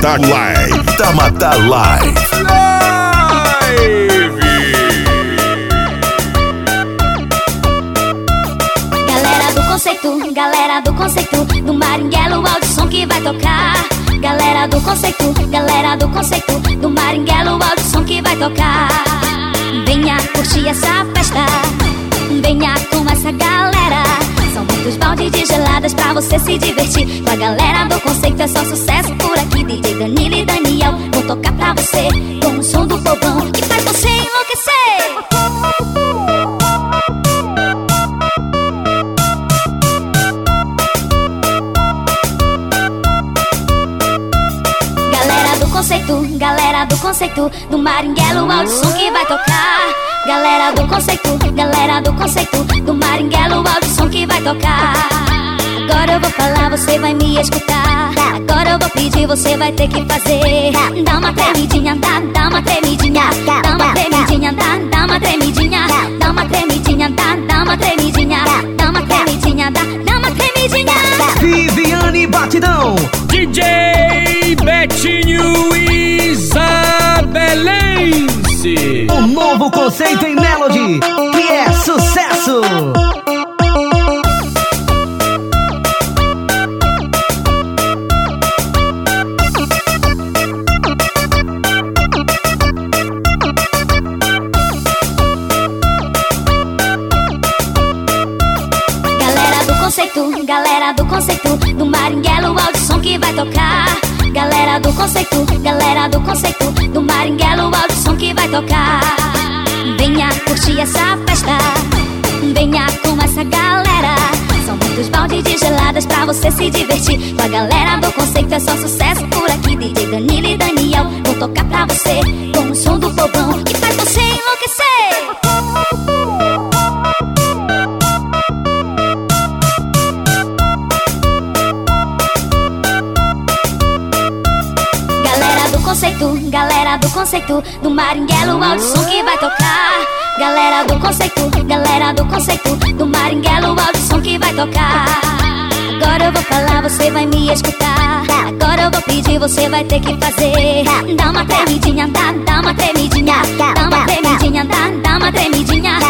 Tamata Live. Tamata Live. Galera do conceito, galera do conceito, do Maringuelo, o som que vai tocar. Galera do conceito, galera do conceito, do Maringuelo, o som que vai tocar. Venha curtir essa festa, Muitos baldes de geladas pra você se divertir. Com a galera do conceito é só sucesso por aqui. DJ Danilo e Daniel vão tocar pra você com o som do povão que faz você enlouquecer. Galera do conceito, galera do conceito, do Maringuelo, o som que vai tocar. Galera do conceito, galera do conceito, do Maringuelo, o som tocar. Agora eu vou falar, você vai me escutar. Agora eu vou pedir, você vai ter que fazer. Dá uma tremidinha, dá, dá uma tremidinha, dá uma tremidinha, dá, dá uma tremidinha, dá uma tremidinha, dá, dá uma tremidinha, dá uma tremidinha, dá, dá uma tremidinha. Viviane Batidão. DJ Betinho Isabelense. Um novo conceito em Melody, conceito, galera do conceito, do Maringuelo, o som que vai tocar. Galera do conceito, galera do conceito, do Maringuelo, o som que vai tocar. Venha curtir essa festa, venha com essa galera. São muitos baldes de geladas pra você se divertir. Com a galera do conceito é só sucesso por aqui. DJ Danilo e Daniel vão tocar pra você com o som do povão conceito, galera do conceito, do Maringuelo, o som que vai tocar. Galera do conceito, galera do conceito, do Maringuelo, o som que vai tocar. Agora eu vou falar, você vai me escutar. Agora eu vou pedir, você vai ter que fazer. Dá uma tremidinha, dá, dá uma tremidinha, dá uma tremidinha, dá, dá uma tremidinha.